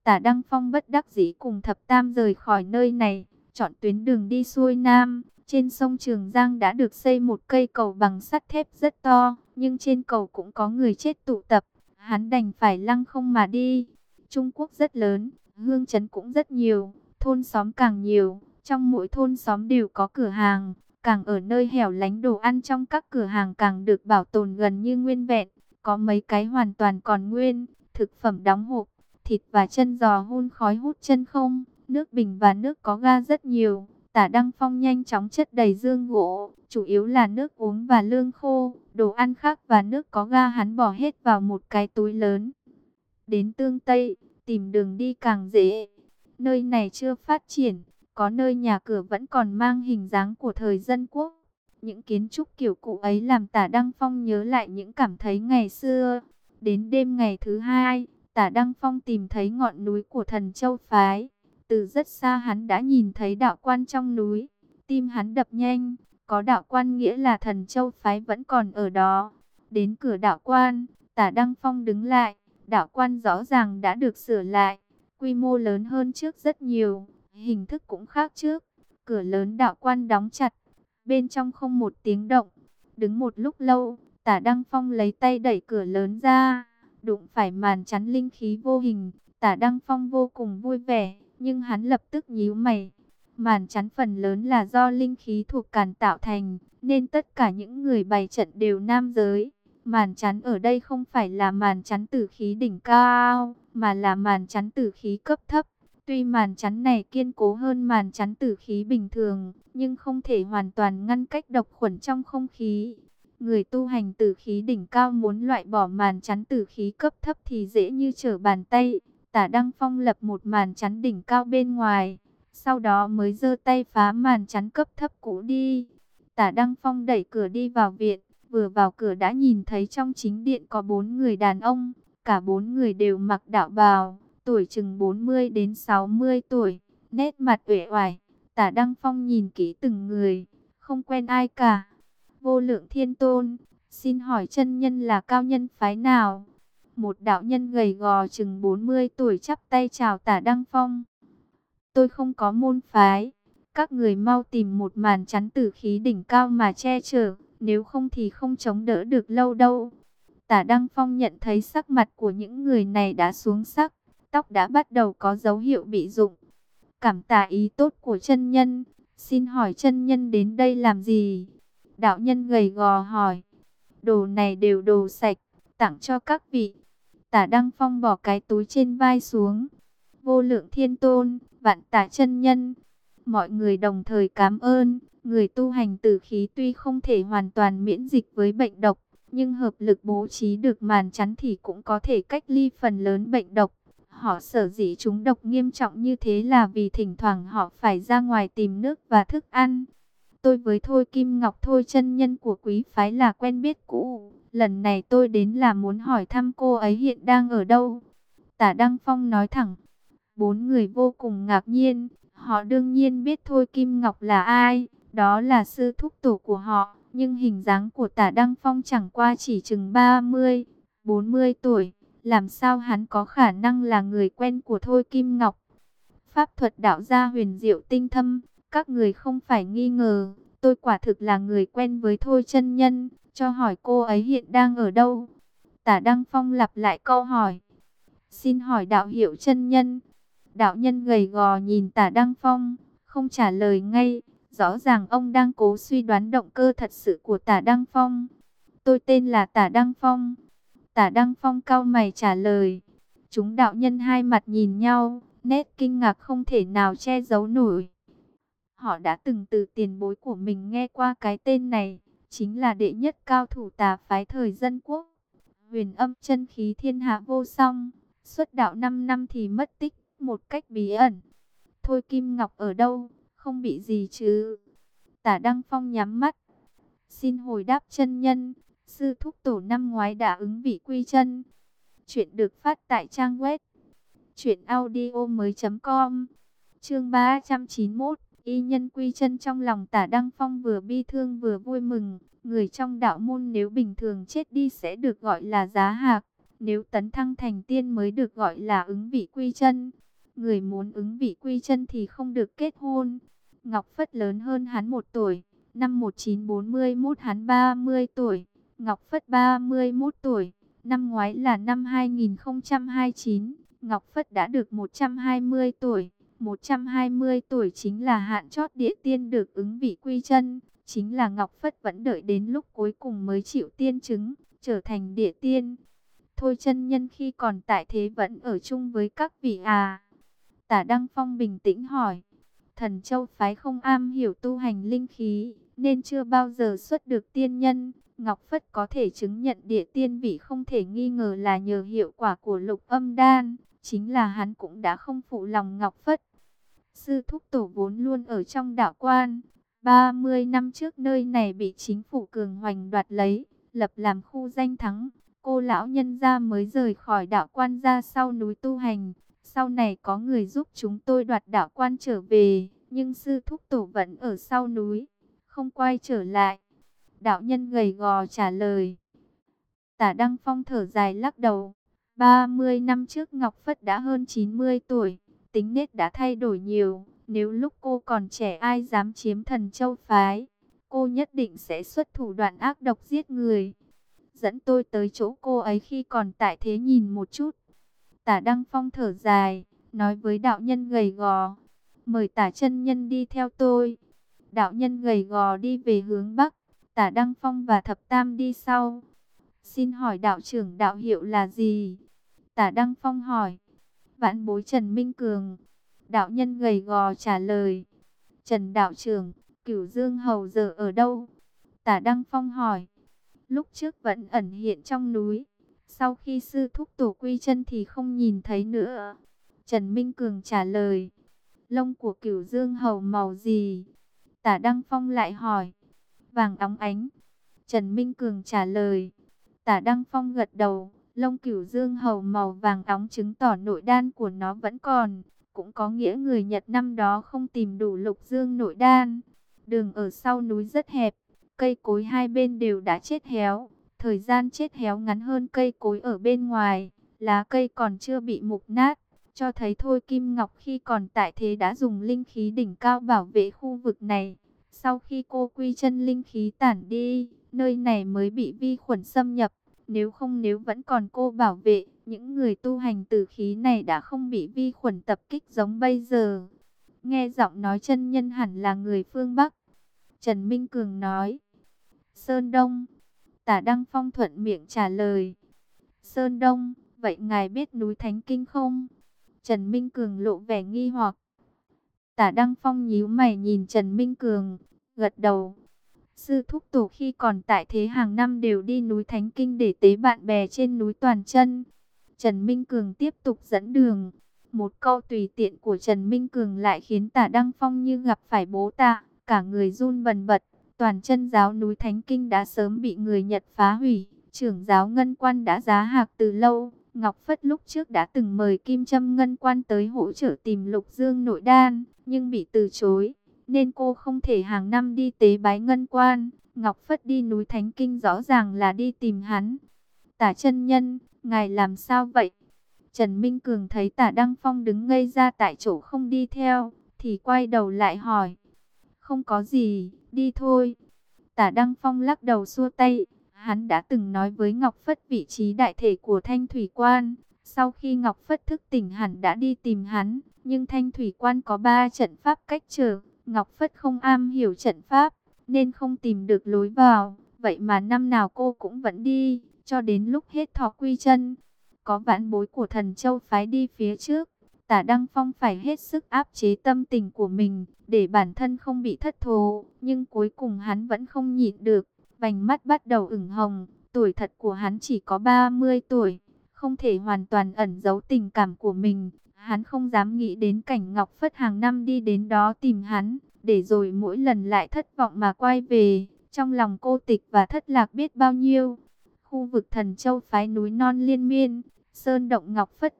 Tả Đăng Phong bất đắc dĩ cùng thập tam rời khỏi nơi này, chọn tuyến đường đi xuôi nam. Trên sông Trường Giang đã được xây một cây cầu bằng sắt thép rất to, nhưng trên cầu cũng có người chết tụ tập. Hắn đành phải lăng không mà đi. Trung Quốc rất lớn, hương chấn cũng rất nhiều, thôn xóm càng nhiều. Trong mỗi thôn xóm đều có cửa hàng, càng ở nơi hẻo lánh đồ ăn trong các cửa hàng càng được bảo tồn gần như nguyên vẹn. Có mấy cái hoàn toàn còn nguyên, thực phẩm đóng hộp, thịt và chân giò hun khói hút chân không, nước bình và nước có ga rất nhiều. Tả Đăng Phong nhanh chóng chất đầy dương gỗ, chủ yếu là nước uống và lương khô, đồ ăn khác và nước có ga hắn bỏ hết vào một cái túi lớn. Đến tương Tây, tìm đường đi càng dễ. Nơi này chưa phát triển, có nơi nhà cửa vẫn còn mang hình dáng của thời dân quốc. Những kiến trúc kiểu cũ ấy làm tả Đăng Phong nhớ lại những cảm thấy ngày xưa. Đến đêm ngày thứ hai, tả Đăng Phong tìm thấy ngọn núi của thần Châu Phái. Từ rất xa hắn đã nhìn thấy đạo quan trong núi. Tim hắn đập nhanh, có đạo quan nghĩa là thần Châu Phái vẫn còn ở đó. Đến cửa đạo quan, tả Đăng Phong đứng lại. Đạo quan rõ ràng đã được sửa lại, quy mô lớn hơn trước rất nhiều, hình thức cũng khác trước. Cửa lớn đạo quan đóng chặt, bên trong không một tiếng động. Đứng một lúc lâu, tả Đăng Phong lấy tay đẩy cửa lớn ra, đụng phải màn chắn linh khí vô hình. Tả Đăng Phong vô cùng vui vẻ, nhưng hắn lập tức nhíu mày. Màn chắn phần lớn là do linh khí thuộc càn tạo thành, nên tất cả những người bày trận đều nam giới. Màn chắn ở đây không phải là màn chắn tử khí đỉnh cao, mà là màn chắn tử khí cấp thấp. Tuy màn chắn này kiên cố hơn màn chắn tử khí bình thường, nhưng không thể hoàn toàn ngăn cách độc khuẩn trong không khí. Người tu hành tử khí đỉnh cao muốn loại bỏ màn chắn tử khí cấp thấp thì dễ như trở bàn tay. Tả Đăng Phong lập một màn chắn đỉnh cao bên ngoài, sau đó mới giơ tay phá màn chắn cấp thấp cũ đi. Tả Đăng Phong đẩy cửa đi vào viện, vừa vào cửa đã nhìn thấy trong chính điện có bốn người đàn ông, cả bốn người đều mặc đạo bào, tuổi chừng 40 đến 60 tuổi, nét mặt uể oải. Tả Đăng Phong nhìn kỹ từng người, không quen ai cả. Vô lượng thiên tôn, xin hỏi chân nhân là cao nhân phái nào? Một đạo nhân gầy gò chừng 40 tuổi chắp tay chào tả Đăng Phong. Tôi không có môn phái, các người mau tìm một màn chắn tử khí đỉnh cao mà che chở, nếu không thì không chống đỡ được lâu đâu. Tả Đăng Phong nhận thấy sắc mặt của những người này đã xuống sắc, tóc đã bắt đầu có dấu hiệu bị rụng. Cảm tạ ý tốt của chân nhân, xin hỏi chân nhân đến đây làm gì? Đạo nhân gầy gò hỏi, đồ này đều đồ sạch, tặng cho các vị. Tả Đăng Phong bỏ cái túi trên vai xuống. Vô lượng thiên tôn, vạn tả chân nhân. Mọi người đồng thời cảm ơn. Người tu hành tử khí tuy không thể hoàn toàn miễn dịch với bệnh độc, nhưng hợp lực bố trí được màn chắn thì cũng có thể cách ly phần lớn bệnh độc. Họ sở dĩ chúng độc nghiêm trọng như thế là vì thỉnh thoảng họ phải ra ngoài tìm nước và thức ăn. Tôi với Thôi Kim Ngọc Thôi chân nhân của quý phái là quen biết cũ. Lần này tôi đến là muốn hỏi thăm cô ấy hiện đang ở đâu. Tả Đăng Phong nói thẳng. Bốn người vô cùng ngạc nhiên. Họ đương nhiên biết Thôi Kim Ngọc là ai. Đó là sư thúc tổ của họ, nhưng hình dáng của tả Đăng Phong chẳng qua chỉ chừng 30, 40 tuổi. Làm sao hắn có khả năng là người quen của Thôi Kim Ngọc? Pháp thuật đạo gia huyền diệu tinh thâm, các người không phải nghi ngờ. Tôi quả thực là người quen với Thôi chân Nhân, cho hỏi cô ấy hiện đang ở đâu? Tả Đăng Phong lặp lại câu hỏi. Xin hỏi đạo hiệu chân nhân. Đạo nhân gầy gò nhìn tả Đăng Phong, không trả lời ngay. Rõ ràng ông đang cố suy đoán động cơ thật sự của tả Đăng Phong. Tôi tên là tả Đăng Phong. Tả Đăng Phong cao mày trả lời. Chúng đạo nhân hai mặt nhìn nhau, nét kinh ngạc không thể nào che giấu nổi. Họ đã từng từ tiền bối của mình nghe qua cái tên này, chính là đệ nhất cao thủ tà phái thời dân quốc. Huyền âm chân khí thiên hạ vô song, xuất đạo 5 năm thì mất tích một cách bí ẩn. Thôi Kim Ngọc ở đâu? không bị gì chứ. Tả Đăng Phong nhắm mắt. Xin hồi đáp chân nhân, sư thúc tổ năm ngoái đã ứng vị quy chân. Chuyện được phát tại trang web chuyện audio mới.com Chương 391, y nhân quy chân trong lòng Tả Đăng Phong vừa bi thương vừa vui mừng, người trong đạo môn nếu bình thường chết đi sẽ được gọi là giá hạc, Nếu tấn thăng thành tiên mới được gọi là ứng vị quy chân. Người muốn ứng vị quy chân thì không được kết hôn. Ngọc Phất lớn hơn hắn một tuổi. Năm 1941 hắn 30 tuổi. Ngọc Phất 31 tuổi. Năm ngoái là năm 2029. Ngọc Phất đã được 120 tuổi. 120 tuổi chính là hạn chót địa tiên được ứng vị quy chân. Chính là Ngọc Phất vẫn đợi đến lúc cuối cùng mới chịu tiên chứng, trở thành địa tiên. Thôi chân nhân khi còn tại thế vẫn ở chung với các vị à. Tả Đăng Phong bình tĩnh hỏi. Thần châu phái không am hiểu tu hành linh khí, nên chưa bao giờ xuất được tiên nhân. Ngọc Phất có thể chứng nhận địa tiên vị không thể nghi ngờ là nhờ hiệu quả của lục âm đan. Chính là hắn cũng đã không phụ lòng Ngọc Phất. Sư thúc tổ vốn luôn ở trong đạo quan. 30 năm trước nơi này bị chính phủ cường hoành đoạt lấy, lập làm khu danh thắng. Cô lão nhân gia mới rời khỏi đạo quan ra sau núi tu hành. Sau này có người giúp chúng tôi đoạt đạo quan trở về, nhưng sư thúc tổ vẫn ở sau núi, không quay trở lại. Đạo nhân gầy gò trả lời. Tả Đăng Phong thở dài lắc đầu. 30 năm trước Ngọc Phất đã hơn 90 tuổi, tính nết đã thay đổi nhiều. Nếu lúc cô còn trẻ ai dám chiếm thần châu phái, cô nhất định sẽ xuất thủ đoạn ác độc giết người. Dẫn tôi tới chỗ cô ấy khi còn tại thế nhìn một chút. Tả Đăng Phong thở dài, nói với đạo nhân gầy gò. Mời tả chân nhân đi theo tôi. Đạo nhân gầy gò đi về hướng Bắc, tả Đăng Phong và Thập Tam đi sau. Xin hỏi đạo trưởng đạo hiệu là gì? Tả Đăng Phong hỏi. Vãn bối Trần Minh Cường. Đạo nhân gầy gò trả lời. Trần đạo trưởng, cửu dương hầu giờ ở đâu? Tả Đăng Phong hỏi. Lúc trước vẫn ẩn hiện trong núi. Sau khi sư thúc tổ quy chân thì không nhìn thấy nữa. Trần Minh Cường trả lời. Lông của cửu dương hầu màu gì? Tả Đăng Phong lại hỏi. Vàng óng ánh. Trần Minh Cường trả lời. Tả Đăng Phong gật đầu. Lông cửu dương hầu màu vàng óng chứng tỏ nội đan của nó vẫn còn. Cũng có nghĩa người Nhật năm đó không tìm đủ lục dương nội đan. Đường ở sau núi rất hẹp. Cây cối hai bên đều đã chết héo. Thời gian chết héo ngắn hơn cây cối ở bên ngoài. Lá cây còn chưa bị mục nát. Cho thấy Thôi Kim Ngọc khi còn tại thế đã dùng linh khí đỉnh cao bảo vệ khu vực này. Sau khi cô quy chân linh khí tản đi, nơi này mới bị vi khuẩn xâm nhập. Nếu không nếu vẫn còn cô bảo vệ, những người tu hành tử khí này đã không bị vi khuẩn tập kích giống bây giờ. Nghe giọng nói chân nhân hẳn là người phương Bắc. Trần Minh Cường nói. Sơn Đông. Tả Đăng Phong thuận miệng trả lời. Sơn Đông, vậy ngài biết núi Thánh Kinh không? Trần Minh Cường lộ vẻ nghi hoặc. Tả Đăng Phong nhíu mày nhìn Trần Minh Cường, gật đầu. Sư thúc tổ khi còn tại thế hàng năm đều đi núi Thánh Kinh để tế bạn bè trên núi Toàn chân. Trần Minh Cường tiếp tục dẫn đường. Một câu tùy tiện của Trần Minh Cường lại khiến tả Đăng Phong như gặp phải bố tạ, cả người run bần bật. Toàn chân giáo núi Thánh Kinh đã sớm bị người Nhật phá hủy, trưởng giáo Ngân Quan đã giá hạc từ lâu. Ngọc Phất lúc trước đã từng mời Kim Trâm Ngân Quan tới hỗ trợ tìm Lục Dương nội đan, nhưng bị từ chối, nên cô không thể hàng năm đi tế bái Ngân Quan. Ngọc Phất đi núi Thánh Kinh rõ ràng là đi tìm hắn. Tả chân nhân, ngài làm sao vậy? Trần Minh Cường thấy tả Đăng Phong đứng ngây ra tại chỗ không đi theo, thì quay đầu lại hỏi. Không có gì, đi thôi. Tả Đăng Phong lắc đầu xua tay, Hắn đã từng nói với Ngọc Phất vị trí đại thể của Thanh Thủy Quan. Sau khi Ngọc Phất thức tỉnh hẳn đã đi tìm hắn. Nhưng Thanh Thủy Quan có ba trận pháp cách trở. Ngọc Phất không am hiểu trận pháp. Nên không tìm được lối vào. Vậy mà năm nào cô cũng vẫn đi. Cho đến lúc hết thọ quy chân. Có vãn bối của thần châu phái đi phía trước. Tả Đăng Phong phải hết sức áp chế tâm tình của mình, để bản thân không bị thất thố, nhưng cuối cùng hắn vẫn không nhịn được, vành mắt bắt đầu ửng hồng, tuổi thật của hắn chỉ có 30 tuổi, không thể hoàn toàn ẩn giấu tình cảm của mình. Hắn không dám nghĩ đến cảnh Ngọc Phất hàng năm đi đến đó tìm hắn, để rồi mỗi lần lại thất vọng mà quay về. Trong lòng cô tịch và thất lạc biết bao nhiêu. Khu vực thần châu phái núi non liên miên, sơn động Ngọc Phất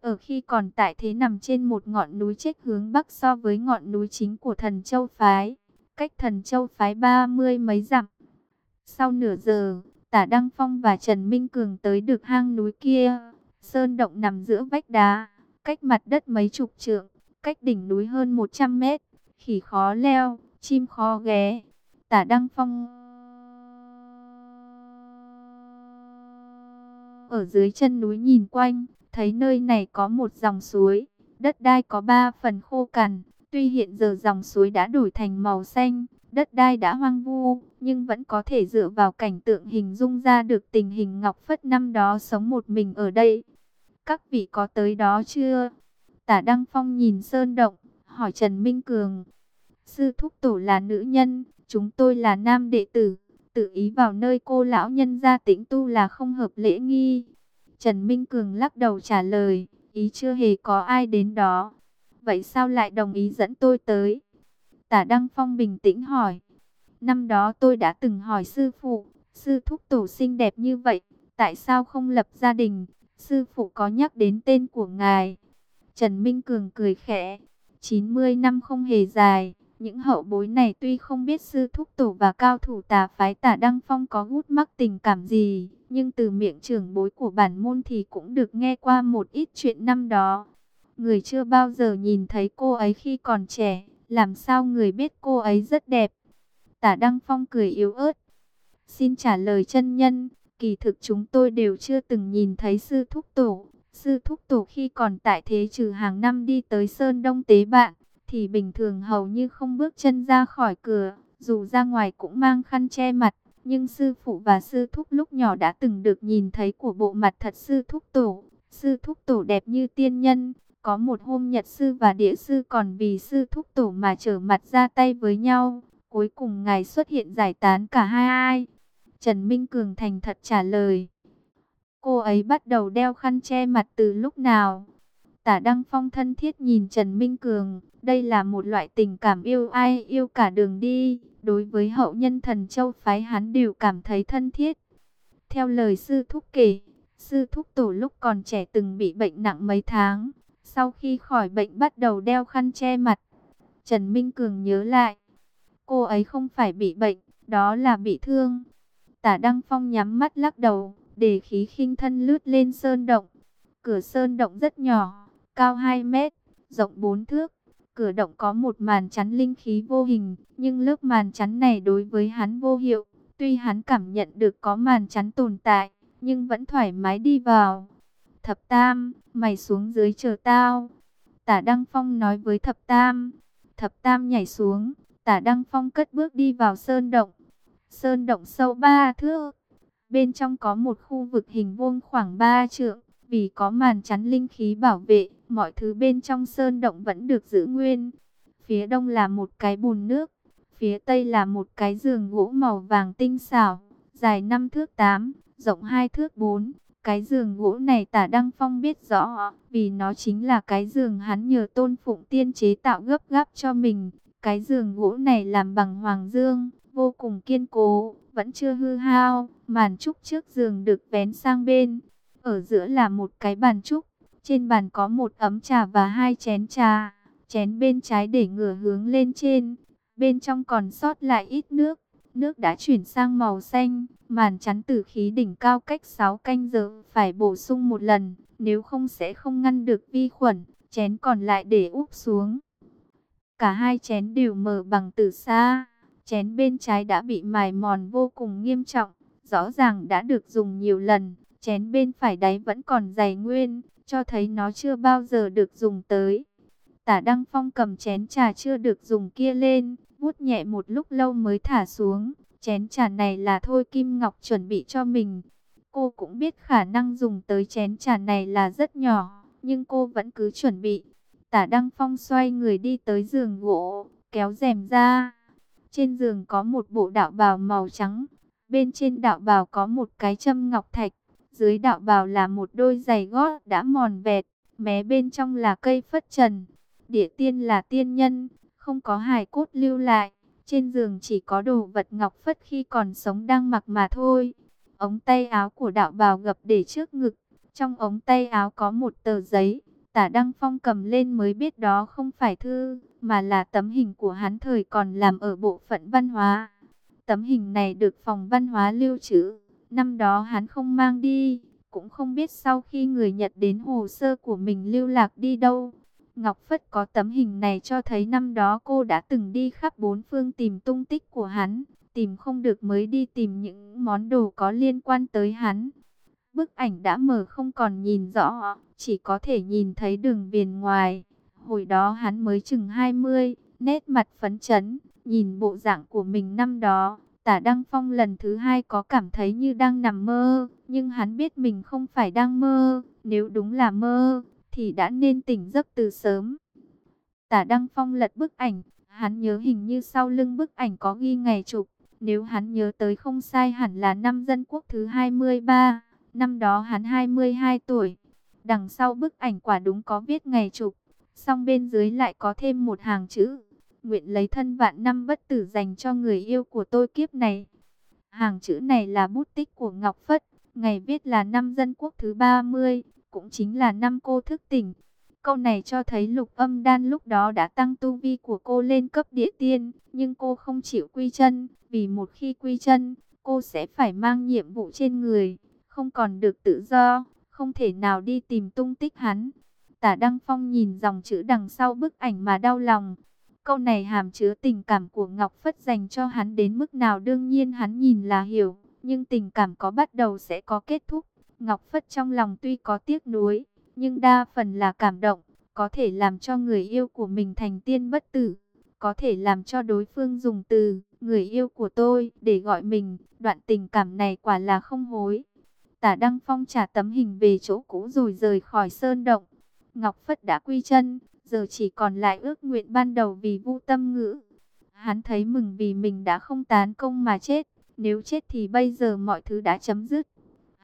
Ở khi còn tại thế nằm trên một ngọn núi chết hướng bắc so với ngọn núi chính của thần châu phái, cách thần châu phái ba mươi mấy dặm. Sau nửa giờ, Tả Đăng Phong và Trần Minh Cường tới được hang núi kia. Sơn động nằm giữa vách đá, cách mặt đất mấy chục trượng, cách đỉnh núi hơn 100 mét. Khỉ khó leo, chim khó ghé. Tả Đăng Phong ở dưới chân núi nhìn quanh, thấy nơi này có một dòng suối. Đất đai có ba phần khô cằn, tuy hiện giờ dòng suối đã đổi thành màu xanh, đất đai đã hoang vu, nhưng vẫn có thể dựa vào cảnh tượng hình dung ra được tình hình Ngọc Phất năm đó sống một mình ở đây. Các vị có tới đó chưa? Tả Đăng Phong nhìn Sơn Động, hỏi Trần Minh Cường. Sư Thúc Tổ là nữ nhân, chúng tôi là nam đệ tử, tự ý vào nơi cô lão nhân gia tĩnh tu là không hợp lễ nghi. Trần Minh Cường lắc đầu trả lời, ý chưa hề có ai đến đó. Vậy sao lại đồng ý dẫn tôi tới? Tả Đăng Phong bình tĩnh hỏi. Năm đó tôi đã từng hỏi sư phụ, sư thúc tổ xinh đẹp như vậy, tại sao không lập gia đình? Sư phụ có nhắc đến tên của ngài. Trần Minh Cường cười khẽ. 90 năm không hề dài. Những hậu bối này tuy không biết sư thúc tổ và cao thủ tà phái tả Đăng Phong có hút mắc tình cảm gì, nhưng từ miệng trưởng bối của bản môn thì cũng được nghe qua một ít chuyện năm đó. Người chưa bao giờ nhìn thấy cô ấy khi còn trẻ, làm sao người biết cô ấy rất đẹp. Tả Đăng Phong cười yếu ớt. Xin trả lời chân nhân, kỳ thực chúng tôi đều chưa từng nhìn thấy sư thúc tổ. Sư thúc tổ khi còn tại thế trừ hàng năm đi tới Sơn Đông Tế Bạn, thì bình thường hầu như không bước chân ra khỏi cửa, dù ra ngoài cũng mang khăn che mặt. Nhưng sư phụ và sư thúc lúc nhỏ đã từng được nhìn thấy của bộ mặt thật sư thúc tổ. Sư thúc tổ đẹp như tiên nhân, có một hôm Nhật sư và Địa sư còn vì sư thúc tổ mà trở mặt ra tay với nhau. Cuối cùng ngài xuất hiện giải tán cả hai ai. Trần Minh Cường thành thật trả lời. Cô ấy bắt đầu đeo khăn che mặt từ lúc nào? Tả Đăng Phong thân thiết nhìn Trần Minh Cường. Đây là một loại tình cảm yêu ai yêu cả đường đi. Đối với hậu nhân thần châu phái hắn đều cảm thấy thân thiết. Theo lời sư thúc kể, sư thúc tổ lúc còn trẻ từng bị bệnh nặng mấy tháng. Sau khi khỏi bệnh bắt đầu đeo khăn che mặt. Trần Minh Cường nhớ lại. Cô ấy không phải bị bệnh, đó là bị thương. Tả Đăng Phong nhắm mắt lắc đầu, để khí khinh thân lướt lên sơn động. Cửa sơn động rất nhỏ, cao 2 mét, rộng 4 thước. Cửa động có một màn chắn linh khí vô hình, nhưng lớp màn chắn này đối với hắn vô hiệu. Tuy hắn cảm nhận được có màn chắn tồn tại, nhưng vẫn thoải mái đi vào. Thập Tam, mày xuống dưới chờ tao. Tả Đăng Phong nói với Thập Tam. Thập Tam nhảy xuống, Tả Đăng Phong cất bước đi vào sơn động. Sơn động sâu ba thước. Bên trong có một khu vực hình vuông khoảng 3 trượng. Vì có màn chắn linh khí bảo vệ, mọi thứ bên trong sơn động vẫn được giữ nguyên. Phía đông là một cái bùn nước. Phía tây là một cái giường gỗ màu vàng tinh xảo, dài 5 thước 8, rộng 2 thước 4. Cái giường gỗ này tả Đăng Phong biết rõ, vì nó chính là cái giường hắn nhờ tôn phụng tiên chế tạo gấp gáp cho mình. Cái giường gỗ này làm bằng hoàng dương, vô cùng kiên cố, vẫn chưa hư hao. Màn trúc trước giường được vén sang bên. Ở giữa là một cái bàn trúc. Trên bàn có một ấm trà và hai chén trà. Chén bên trái để ngửa hướng lên trên. Bên trong còn sót lại ít nước. Nước đã chuyển sang màu xanh. Màn chắn tử khí đỉnh cao cách 6 canh giờ phải bổ sung một lần. Nếu không sẽ không ngăn được vi khuẩn. Chén còn lại để úp xuống. Cả hai chén đều mở bằng từ xa. Chén bên trái đã bị mài mòn vô cùng nghiêm trọng. Rõ ràng đã được dùng nhiều lần. Chén bên phải đáy vẫn còn dày nguyên. Cho thấy nó chưa bao giờ được dùng tới. Tả Đăng Phong cầm chén trà chưa được dùng kia lên vuốt nhẹ một lúc lâu mới thả xuống. Chén trà này là Thôi Kim Ngọc chuẩn bị cho mình. Cô cũng biết khả năng dùng tới chén trà này là rất nhỏ. Nhưng cô vẫn cứ chuẩn bị. Tả Đăng Phong xoay người đi tới giường gỗ, kéo rèm ra. Trên giường có một bộ đạo bào màu trắng. Bên trên đạo bào có một cái châm ngọc thạch. Dưới đạo bào là một đôi giày gót đã mòn vẹt. Mé bên trong là cây phất trần. Địa tiên là tiên nhân, không có hài cốt lưu lại. Trên giường chỉ có đồ vật ngọc phất khi còn sống đang mặc mà thôi. Ống tay áo của đạo bào gập để trước ngực. Trong ống tay áo có một tờ giấy Tả Đăng Phong cầm lên mới biết đó không phải thư, mà là tấm hình của hắn thời còn làm ở bộ phận văn hóa. Tấm hình này được phòng văn hóa lưu trữ. Năm đó hắn không mang đi, cũng không biết sau khi người Nhật đến hồ sơ của mình lưu lạc đi đâu. Ngọc Phất có tấm hình này cho thấy năm đó cô đã từng đi khắp bốn phương tìm tung tích của hắn, tìm không được mới đi tìm những món đồ có liên quan tới hắn. Bức ảnh đã mờ không còn nhìn rõ, chỉ có thể nhìn thấy đường viền ngoài. Hồi đó hắn mới chừng 20, nét mặt phấn chấn, nhìn bộ dạng của mình năm đó. Tả Đăng Phong lần thứ hai có cảm thấy như đang nằm mơ, nhưng hắn biết mình không phải đang mơ, nếu đúng là mơ, thì đã nên tỉnh giấc từ sớm. Tả Đăng Phong lật bức ảnh, hắn nhớ hình như sau lưng bức ảnh có ghi ngày chụp, nếu hắn nhớ tới không sai hẳn là năm dân quốc thứ 23, năm đó hắn 22 tuổi. Đằng sau bức ảnh quả đúng có viết ngày chụp, song bên dưới lại có thêm một hàng chữ. Nguyện lấy thân vạn năm bất tử dành cho người yêu của tôi kiếp này. Hàng chữ này là bút tích của Ngọc Phất, ngày viết là năm dân quốc thứ 30, cũng chính là năm cô thức tỉnh. Câu này cho thấy lục âm đan lúc đó đã tăng tu vi của cô lên cấp địa tiên, nhưng cô không chịu quy chân, vì một khi quy chân, cô sẽ phải mang nhiệm vụ trên người, không còn được tự do, không thể nào đi tìm tung tích hắn. Tả Đăng Phong nhìn dòng chữ đằng sau bức ảnh mà đau lòng. Câu này hàm chứa tình cảm của Ngọc Phất dành cho hắn đến mức nào đương nhiên hắn nhìn là hiểu, nhưng tình cảm có bắt đầu sẽ có kết thúc. Ngọc Phất trong lòng tuy có tiếc nuối, nhưng đa phần là cảm động, có thể làm cho người yêu của mình thành tiên bất tử, có thể làm cho đối phương dùng từ người yêu của tôi để gọi mình, đoạn tình cảm này quả là không hối. Tả Đăng Phong trả tấm hình về chỗ cũ rồi rời khỏi sơn động. Ngọc Phất đã quy chân, giờ chỉ còn lại ước nguyện ban đầu vì vu tâm ngữ. Hắn thấy mừng vì mình đã không tán công mà chết, nếu chết thì bây giờ mọi thứ đã chấm dứt.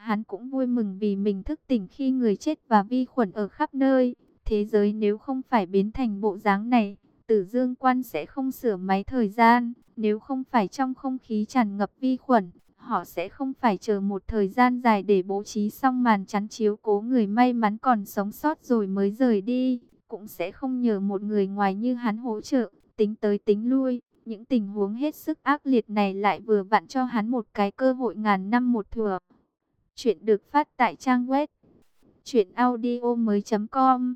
Hắn cũng vui mừng vì mình thức tỉnh khi người chết và vi khuẩn ở khắp nơi. Thế giới nếu không phải biến thành bộ dáng này, tử dương quan sẽ không sửa máy thời gian. Nếu không phải trong không khí tràn ngập vi khuẩn, họ sẽ không phải chờ một thời gian dài để bố trí xong màn chắn chiếu cố người may mắn còn sống sót rồi mới rời đi. Cũng sẽ không nhờ một người ngoài như hắn hỗ trợ, tính tới tính lui. Những tình huống hết sức ác liệt này lại vừa vặn cho hắn một cái cơ hội ngàn năm một thừa. Chuyện được phát tại trang web truyệnaudiomoi.com.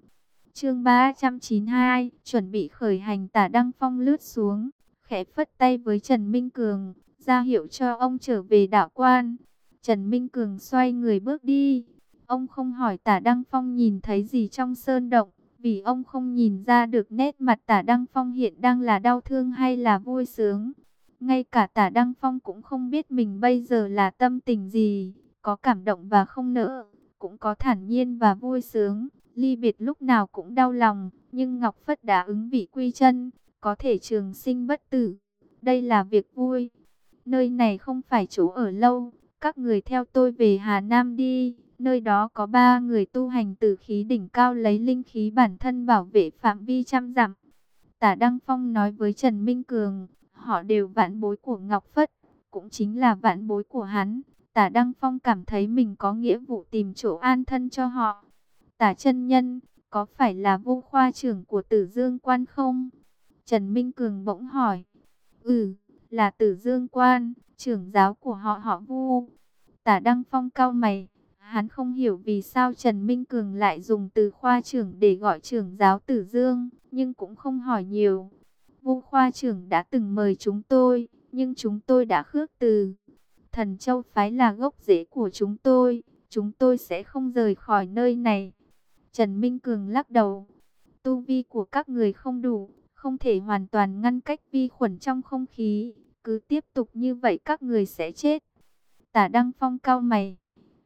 Chương 392, chuẩn bị khởi hành Tả Đăng Phong lướt xuống, khẽ phất tay với Trần Minh Cường, ra hiệu cho ông trở về đạo quan. Trần Minh Cường xoay người bước đi. Ông không hỏi Tả Đăng Phong nhìn thấy gì trong sơn động, vì ông không nhìn ra được nét mặt Tả Đăng Phong hiện đang là đau thương hay là vui sướng. Ngay cả Tả Đăng Phong cũng không biết mình bây giờ là tâm tình gì có cảm động và không nỡ, cũng có thản nhiên và vui sướng. Ly biệt lúc nào cũng đau lòng, nhưng Ngọc Phất đã ứng vị quy chân, có thể trường sinh bất tử. Đây là việc vui. Nơi này không phải chỗ ở lâu, các người theo tôi về Hà Nam đi. Nơi đó có ba người tu hành từ khí đỉnh cao lấy linh khí bản thân bảo vệ phạm vi trăm dặm. Tả Đăng Phong nói với Trần Minh Cường, họ đều vạn bối của Ngọc Phất, cũng chính là vạn bối của hắn. Tả Đăng Phong cảm thấy mình có nghĩa vụ tìm chỗ an thân cho họ. Tả chân nhân, có phải là vô khoa trưởng của tử dương quan không? Trần Minh Cường bỗng hỏi. Ừ, là tử dương quan, trưởng giáo của họ họ vu. Tả Đăng Phong cao mày. Hắn không hiểu vì sao Trần Minh Cường lại dùng từ khoa trưởng để gọi trưởng giáo tử dương, nhưng cũng không hỏi nhiều. Vu khoa trưởng đã từng mời chúng tôi, nhưng chúng tôi đã khước từ. Thần Châu Phái là gốc rễ của chúng tôi, chúng tôi sẽ không rời khỏi nơi này. Trần Minh Cường lắc đầu, tu vi của các người không đủ, không thể hoàn toàn ngăn cách vi khuẩn trong không khí, cứ tiếp tục như vậy các người sẽ chết. Tả Đăng Phong cao mày,